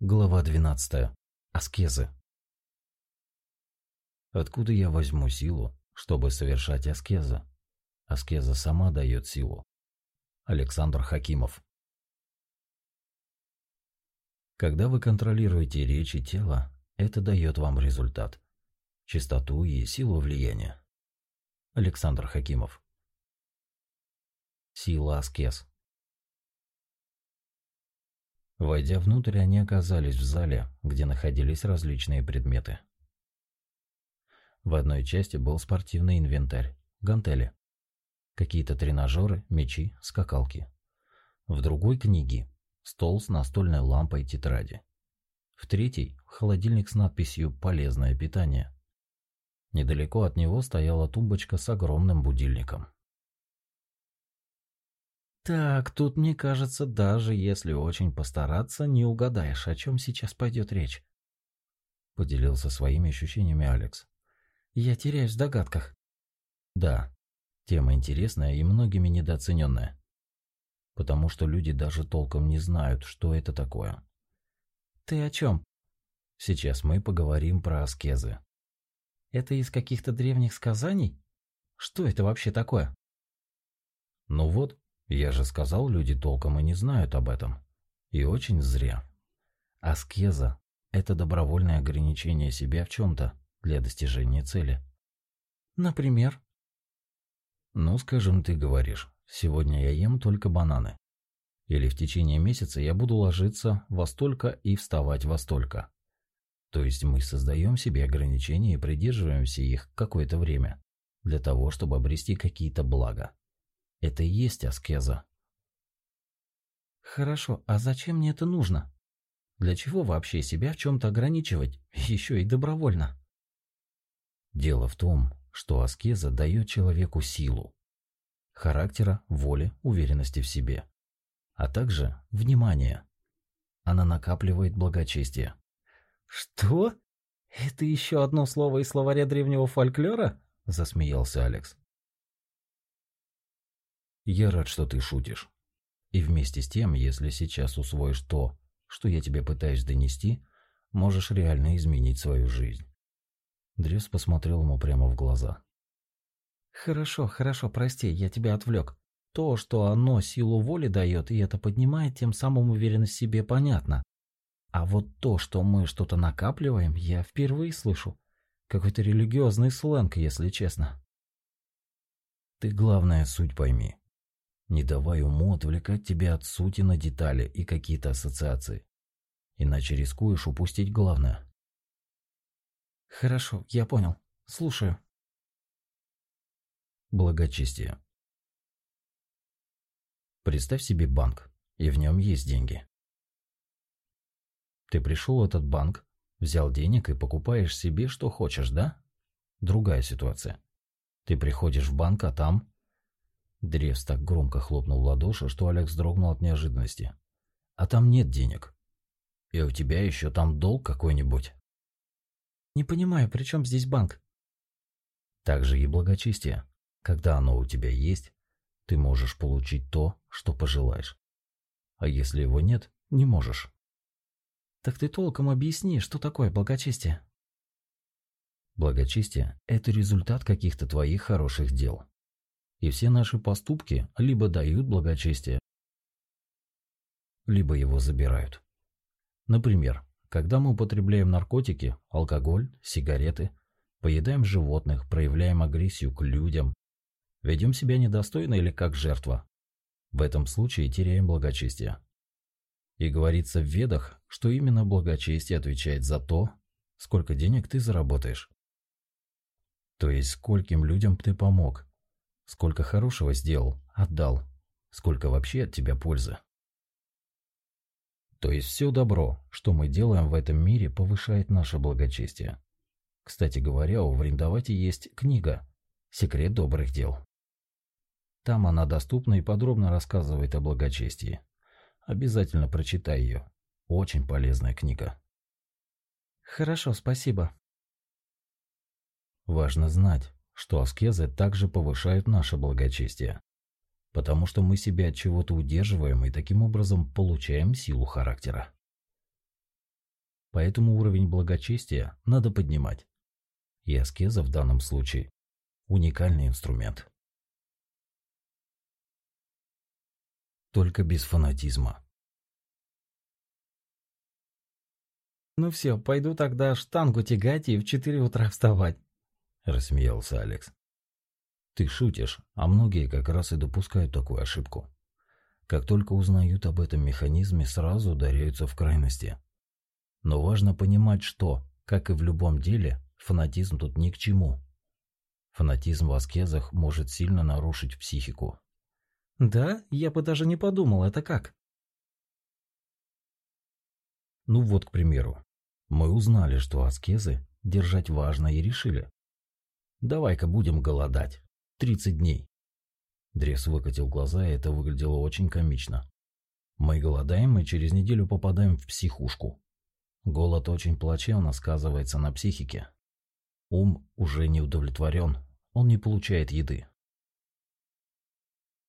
Глава 12. Аскезы. Откуда я возьму силу, чтобы совершать аскезы? Аскеза сама дает силу. Александр Хакимов. Когда вы контролируете речь и тело, это дает вам результат. Чистоту и силу влияния. Александр Хакимов. Сила аскез. Войдя внутрь, они оказались в зале, где находились различные предметы. В одной части был спортивный инвентарь, гантели, какие-то тренажеры, мячи, скакалки. В другой – книги, стол с настольной лампой и тетради. В третьей – холодильник с надписью «Полезное питание». Недалеко от него стояла тумбочка с огромным будильником. Так, тут, мне кажется, даже если очень постараться, не угадаешь, о чем сейчас пойдет речь. Поделился своими ощущениями Алекс. Я теряюсь в догадках. Да, тема интересная и многими недооцененная. Потому что люди даже толком не знают, что это такое. Ты о чем? Сейчас мы поговорим про аскезы. Это из каких-то древних сказаний? Что это вообще такое? Ну вот, я же сказал, люди толком и не знают об этом. И очень зря. Аскеза – это добровольное ограничение себя в чем-то для достижения цели. Например? Ну, скажем, ты говоришь, сегодня я ем только бананы. Или в течение месяца я буду ложиться во столько и вставать во столько. То есть мы создаем себе ограничения и придерживаемся их какое-то время, для того, чтобы обрести какие-то блага. Это и есть аскеза. Хорошо, а зачем мне это нужно? Для чего вообще себя в чем-то ограничивать, еще и добровольно? Дело в том, что аскеза дает человеку силу, характера, воли, уверенности в себе, а также внимание. Она накапливает благочестие. Что? Это еще одно слово из словаря древнего фольклора? Засмеялся Алекс. Я рад, что ты шутишь. И вместе с тем, если сейчас усвоишь то, что я тебе пытаюсь донести, можешь реально изменить свою жизнь. Древс посмотрел ему прямо в глаза. Хорошо, хорошо, прости, я тебя отвлек. То, что оно силу воли дает, и это поднимает, тем самым уверенность в себе, понятно. А вот то, что мы что-то накапливаем, я впервые слышу. Какой-то религиозный сленг, если честно. Ты главное суть пойми. Не давай уму отвлекать тебя от сути на детали и какие-то ассоциации. Иначе рискуешь упустить главное. Хорошо, я понял. Слушаю. Благочестие. Представь себе банк, и в нем есть деньги. Ты пришел в этот банк, взял денег и покупаешь себе, что хочешь, да? Другая ситуация. Ты приходишь в банк, а там Древс так громко хлопнул в ладоши, что Алекс вздрогнул от неожиданности. «А там нет денег. И у тебя еще там долг какой-нибудь?» «Не понимаю, при чем здесь банк?» «Так же и благочестие. Когда оно у тебя есть, ты можешь получить то, что пожелаешь. А если его нет, не можешь». «Так ты толком объясни, что такое благочестие?» Благочестие – это результат каких-то твоих хороших дел и все наши поступки либо дают благочестие, либо его забирают. Например, когда мы употребляем наркотики, алкоголь, сигареты, поедаем животных, проявляем агрессию к людям, ведем себя недостойно или как жертва, в этом случае теряем благочестие. И говорится в ведах, что именно благочестие отвечает за то, сколько денег ты заработаешь. То есть скольким людям ты помог, Сколько хорошего сделал, отдал. Сколько вообще от тебя пользы. То есть все добро, что мы делаем в этом мире, повышает наше благочестие. Кстати говоря, у Вриндавати есть книга «Секрет добрых дел». Там она доступна и подробно рассказывает о благочестии. Обязательно прочитай ее. Очень полезная книга. Хорошо, спасибо. Важно знать, что аскезы также повышают наше благочестие, потому что мы себя от чего-то удерживаем и таким образом получаем силу характера. Поэтому уровень благочестия надо поднимать. И аскеза в данном случае – уникальный инструмент. Только без фанатизма. «Ну все, пойду тогда штангу тягать и в четыре утра вставать», – рассмеялся Алекс. «Ты шутишь, а многие как раз и допускают такую ошибку. Как только узнают об этом механизме, сразу ударяются в крайности. Но важно понимать, что, как и в любом деле, фанатизм тут ни к чему. Фанатизм в аскезах может сильно нарушить психику. Да, я бы даже не подумал, это как? Ну вот, к примеру, мы узнали, что аскезы держать важно и решили. Давай-ка будем голодать. 30 дней. Дрес выкатил глаза, и это выглядело очень комично. Мы голодаем и через неделю попадаем в психушку. Голод очень плачевно сказывается на психике. Ум уже не удовлетворен, он не получает еды.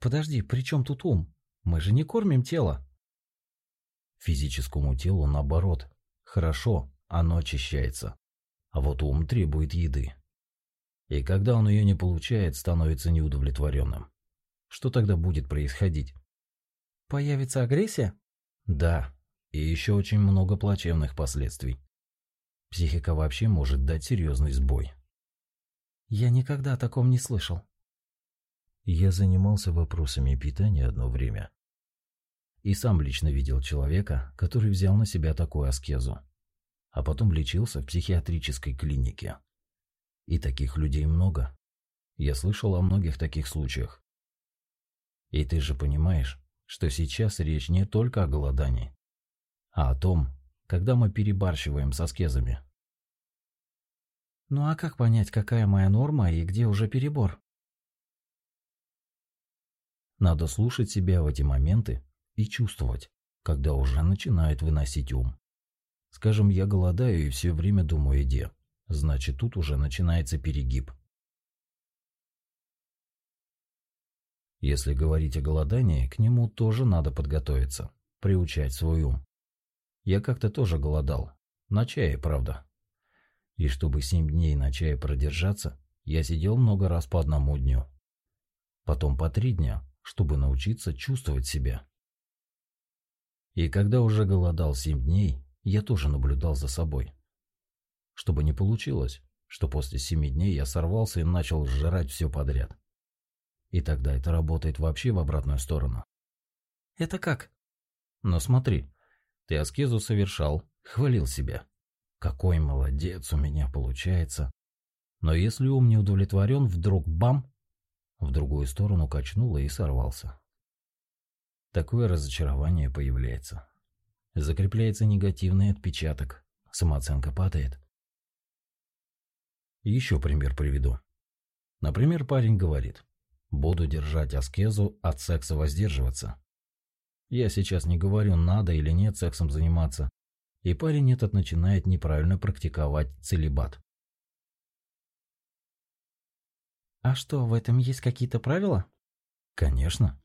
Подожди, при чем тут ум? Мы же не кормим тело. Физическому телу наоборот. Хорошо, оно очищается. А вот ум требует еды. И когда он ее не получает, становится неудовлетворенным. Что тогда будет происходить? Появится агрессия? Да, и еще очень много плачевных последствий. Психика вообще может дать серьезный сбой. Я никогда о таком не слышал. Я занимался вопросами питания одно время. И сам лично видел человека, который взял на себя такую аскезу, а потом лечился в психиатрической клинике. И таких людей много. Я слышал о многих таких случаях. И ты же понимаешь, что сейчас речь не только о голодании а о том, когда мы перебарщиваем с аскезами. Ну а как понять, какая моя норма и где уже перебор? Надо слушать себя в эти моменты и чувствовать, когда уже начинает выносить ум. Скажем, я голодаю и все время думаю о еде. Значит, тут уже начинается перегиб. Если говорить о голодании, к нему тоже надо подготовиться, приучать свой ум. Я как-то тоже голодал. На чае, правда. И чтобы семь дней на чае продержаться, я сидел много раз по одному дню. Потом по три дня, чтобы научиться чувствовать себя. И когда уже голодал семь дней, я тоже наблюдал за собой. Чтобы не получилось, что после семи дней я сорвался и начал сжирать все подряд. И тогда это работает вообще в обратную сторону. Это как? Но смотри, ты аскезу совершал, хвалил себя. Какой молодец у меня получается. Но если ум не удовлетворен, вдруг бам! В другую сторону качнуло и сорвался. Такое разочарование появляется. Закрепляется негативный отпечаток. Самооценка падает. Еще пример приведу. Например, парень говорит, буду держать аскезу, от секса воздерживаться. Я сейчас не говорю, надо или нет сексом заниматься. И парень этот начинает неправильно практиковать целебат. А что, в этом есть какие-то правила? Конечно.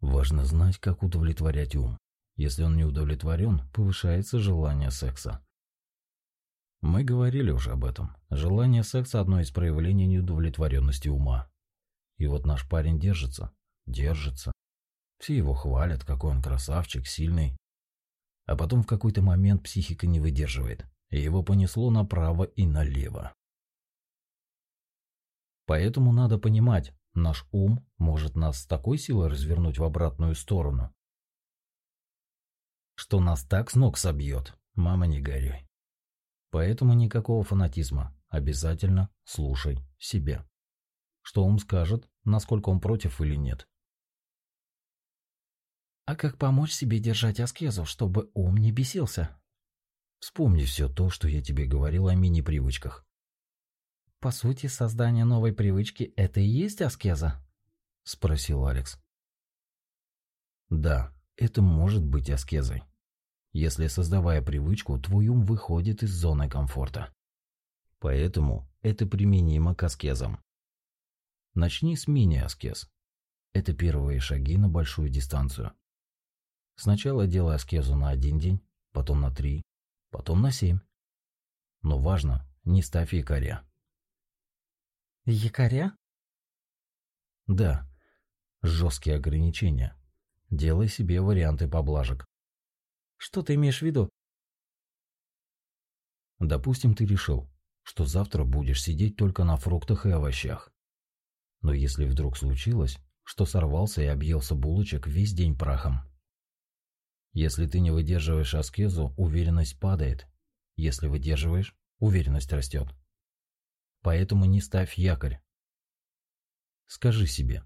Важно знать, как удовлетворять ум. Если он не удовлетворен, повышается желание секса. Мы говорили уже об этом. Желание секса – одно из проявлений неудовлетворенности ума. И вот наш парень держится, держится, все его хвалят, какой он красавчик, сильный. А потом в какой-то момент психика не выдерживает, и его понесло направо и налево. Поэтому надо понимать, наш ум может нас с такой силой развернуть в обратную сторону, что нас так с ног собьет, мама не горюй. Поэтому никакого фанатизма, обязательно слушай себя. Что ум скажет, насколько он против или нет. А как помочь себе держать аскезу, чтобы ум не бесился? Вспомни все то, что я тебе говорил о мини-привычках. По сути, создание новой привычки – это и есть аскеза? Спросил Алекс. Да, это может быть аскезой. Если, создавая привычку, твой ум выходит из зоны комфорта. Поэтому это применимо к аскезам. Начни с мини-аскез. Это первые шаги на большую дистанцию. Сначала делай аскезу на один день, потом на три, потом на семь. Но важно, не ставь якоря. Якоря? Да, жесткие ограничения. Делай себе варианты поблажек. Что ты имеешь в виду? Допустим, ты решил, что завтра будешь сидеть только на фруктах и овощах. Но если вдруг случилось, что сорвался и объелся булочек весь день прахом. Если ты не выдерживаешь аскезу, уверенность падает. Если выдерживаешь, уверенность растет. Поэтому не ставь якорь. Скажи себе.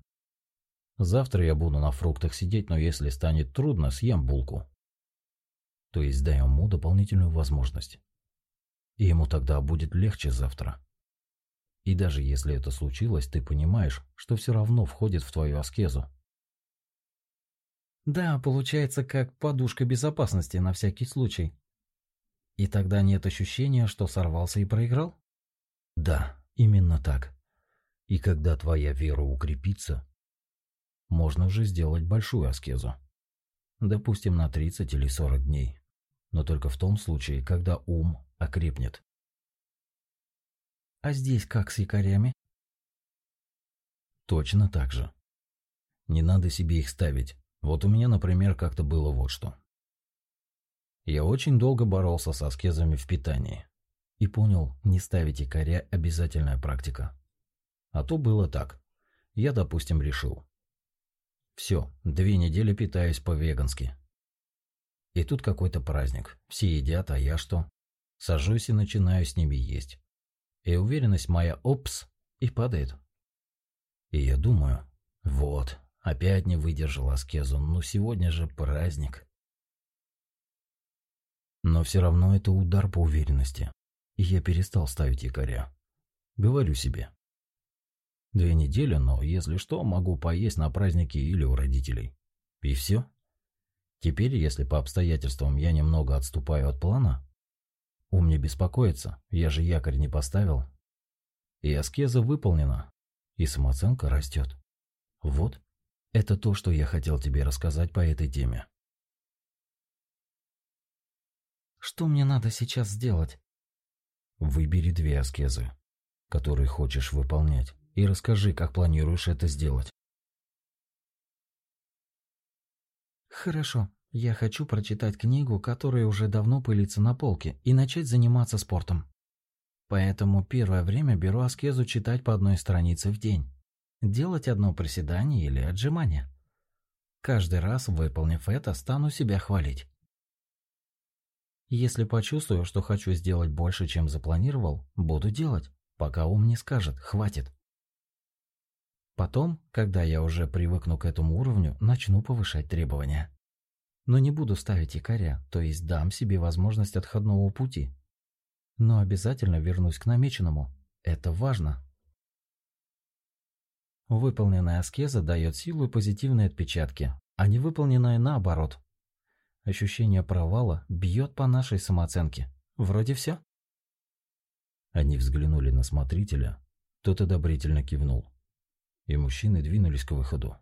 Завтра я буду на фруктах сидеть, но если станет трудно, съем булку. То есть дай ему дополнительную возможность. И ему тогда будет легче завтра. И даже если это случилось, ты понимаешь, что все равно входит в твою аскезу. Да, получается как подушка безопасности на всякий случай. И тогда нет ощущения, что сорвался и проиграл? Да, именно так. И когда твоя вера укрепится, можно уже сделать большую аскезу. Допустим, на 30 или 40 дней. Но только в том случае, когда ум окрепнет. А здесь как с якорями? Точно так же. Не надо себе их ставить. Вот у меня, например, как-то было вот что. Я очень долго боролся с аскезами в питании. И понял, не ставить якоря – обязательная практика. А то было так. Я, допустим, решил. Все, две недели питаюсь по-вегански. И тут какой-то праздник. Все едят, а я что? Сажусь и начинаю с ними есть. И уверенность моя опс и падает. И я думаю, вот, опять не выдержал аскезу, ну сегодня же праздник. Но все равно это удар по уверенности. И я перестал ставить якоря. Говорю себе. Две недели, но если что, могу поесть на празднике или у родителей. И все. Теперь, если по обстоятельствам я немного отступаю от плана, ум не беспокоится, я же якорь не поставил. И аскеза выполнена, и самооценка растет. Вот, это то, что я хотел тебе рассказать по этой теме. Что мне надо сейчас сделать? Выбери две аскезы, которые хочешь выполнять, и расскажи, как планируешь это сделать. Хорошо. Я хочу прочитать книгу, которая уже давно пылится на полке, и начать заниматься спортом. Поэтому первое время беру аскезу читать по одной странице в день. Делать одно приседание или отжимание. Каждый раз, выполнив это, стану себя хвалить. Если почувствую, что хочу сделать больше, чем запланировал, буду делать, пока ум не скажет «хватит». Потом, когда я уже привыкну к этому уровню, начну повышать требования. Но не буду ставить якоря, то есть дам себе возможность отходного пути. Но обязательно вернусь к намеченному. Это важно. Выполненная аскеза дает силу и позитивные отпечатки, а не выполненная наоборот. Ощущение провала бьет по нашей самооценке. Вроде все. Они взглянули на смотрителя, тот одобрительно кивнул. И мужчины двинулись к выходу.